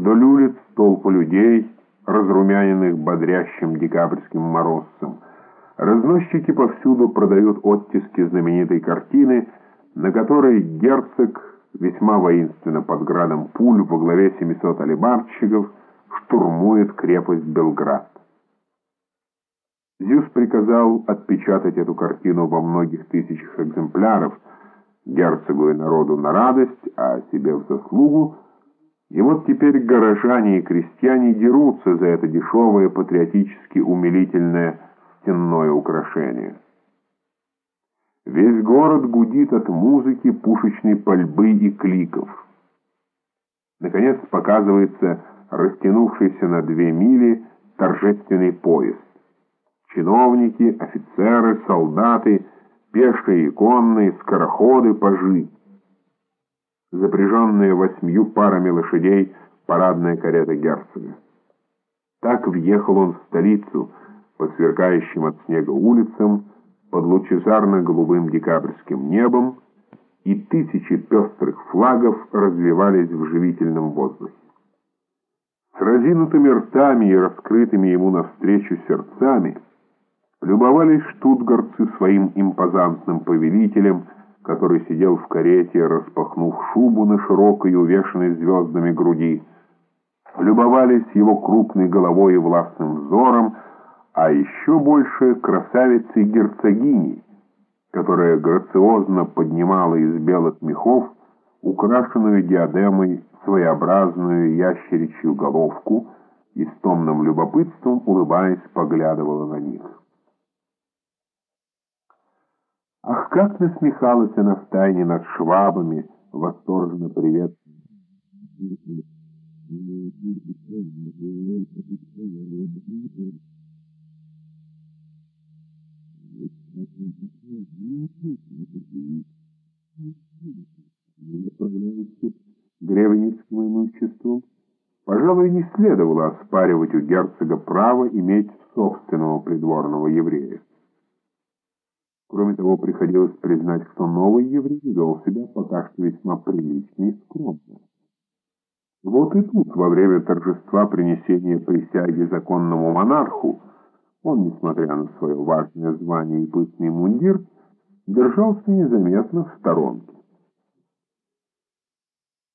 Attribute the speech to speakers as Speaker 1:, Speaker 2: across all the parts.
Speaker 1: Вдоль улиц толпы людей, разрумяненных бодрящим декабрьским морозцем. Разносчики повсюду продают оттиски знаменитой картины, на которой герцог, весьма воинственно под градом пуль во главе 700 алибарщиков, штурмует крепость Белград. Зюс приказал отпечатать эту картину во многих тысячах экземпляров, герцогу и народу на радость, а себе в заслугу, и вот теперь горожане и крестьяне дерутся за это дешевое патриотически умилительное стенное украшение. Весь город гудит от музыки, пушечной пальбы и кликов. Наконец показывается растянувшийся на две мили торжественный поезд. Чиновники, офицеры, солдаты, пешие и конные, скороходы, пажи. Запряженная восьмью парами лошадей парадная карета герцога. Так въехал он в столицу, по сверкающим от снега улицам, под лучезарно-голубым декабрьским небом, и тысячи пестрых флагов развивались в живительном воздухе. С разинутыми ртами и раскрытыми ему навстречу сердцами любовались штутгарцы своим импозантным повелителем, который сидел в карете, распахнув шубу на широкой, увешанной звездами груди. Любовались его крупной головой и властным взором, а еще больше красавицей герцогини, которая грациозно поднимала из белых мехов украшенную диадемой своеобразную ящеричью головку и с томным любопытством, улыбаясь, поглядывала на них. Как насмехалась она в тайне над швабами, восторженно привет. Гревницким имуществом, пожалуй, не следовало оспаривать у герцога право иметь собственного придворного еврея. Кроме того, приходилось признать, что новый еврей вел себя пока что весьма прилично и скромно. Вот и тут, во время торжества принесения присяги законному монарху, он, несмотря на свое важное звание и пышный мундир, держался незаметно в сторонке.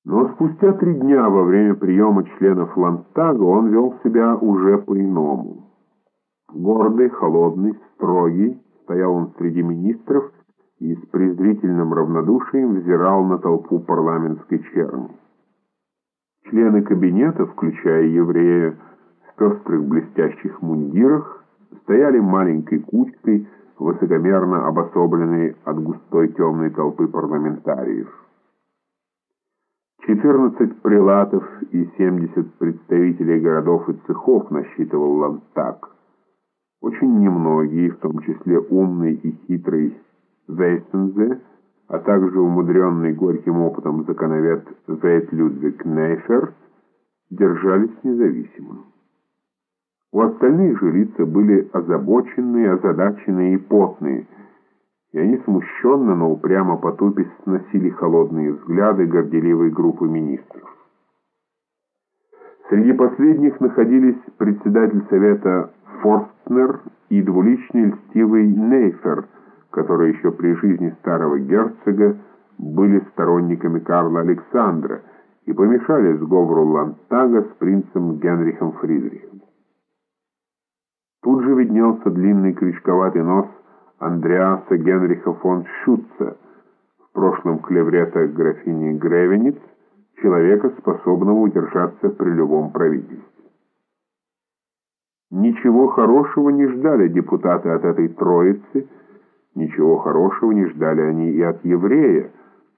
Speaker 1: Но спустя три дня во время приема членов Лантага он вел себя уже по-иному. Гордый, холодный, строгий, стоял он среди министров и с презрительным равнодушием взирал на толпу парламентской черни. Члены кабинета, включая еврея в пестрых блестящих мундирах, стояли маленькой кучкой, высокомерно обособленной от густой темной толпы парламентариев. 14 прилатов и 70 представителей городов и цехов насчитывал Лантак. Очень немногие, в том числе умный и хитрый Вейстензе, а также умудренный горьким опытом законовед Вейт Людвиг Нейфер, держались независимо. У остальных же лица были озабоченные, озадаченные и потные, и они смущенно, но упрямо потупясь сносили холодные взгляды горделивой группы министров. Среди последних находились председатель совета Форстнер и двуличный льстивый Нейфер, которые еще при жизни старого герцога были сторонниками Карла Александра и помешали сговору Лантага с принцем Генрихом Фридрихом. Тут же виднелся длинный крючковатый нос Андреаса Генриха фон Шутца, в прошлом клеврета графини Гревениц, человека, способного удержаться при любом правительстве. Ничего хорошего не ждали депутаты от этой троицы, ничего хорошего не ждали они и от еврея,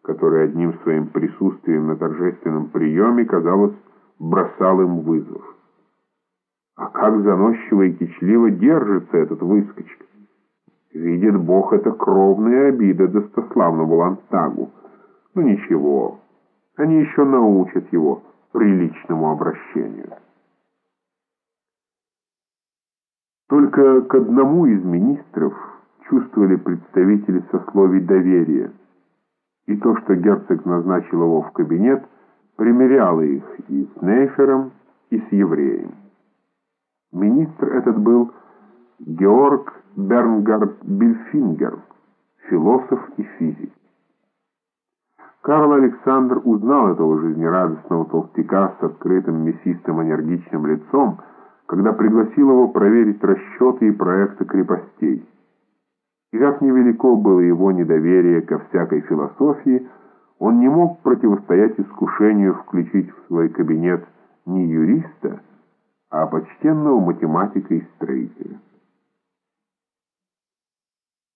Speaker 1: который одним своим присутствием на торжественном приеме, казалось, бросал им вызов. А как заносчиво и кичливо держится этот выскочка! Видит Бог, это кровная обида достославному Лантагу. Ну ничего, они еще научат его приличному обращению. Только к одному из министров чувствовали представители сословий доверия, и то, что герцог назначил его в кабинет, примеряла их и с Нейфером, и с евреем. Министр этот был Георг Бернгард Бильфингер, философ и физик. Карл Александр узнал этого жизнерадостного толстяка с открытым мясистым энергичным лицом, когда пригласил его проверить расчеты и проекты крепостей. И как невелико было его недоверие ко всякой философии, он не мог противостоять искушению включить в свой кабинет не юриста, а почтенного математика и строителя.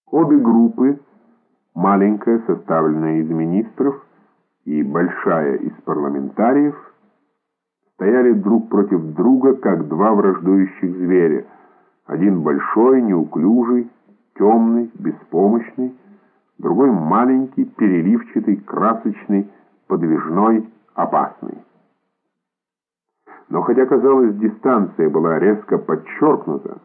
Speaker 1: Обе группы, маленькая, составленная из министров, и большая из парламентариев, стояли друг против друга, как два враждующих зверя. Один большой, неуклюжий, темный, беспомощный, другой маленький, переливчатый, красочный, подвижной, опасный. Но хотя, казалось, дистанция была резко подчеркнута,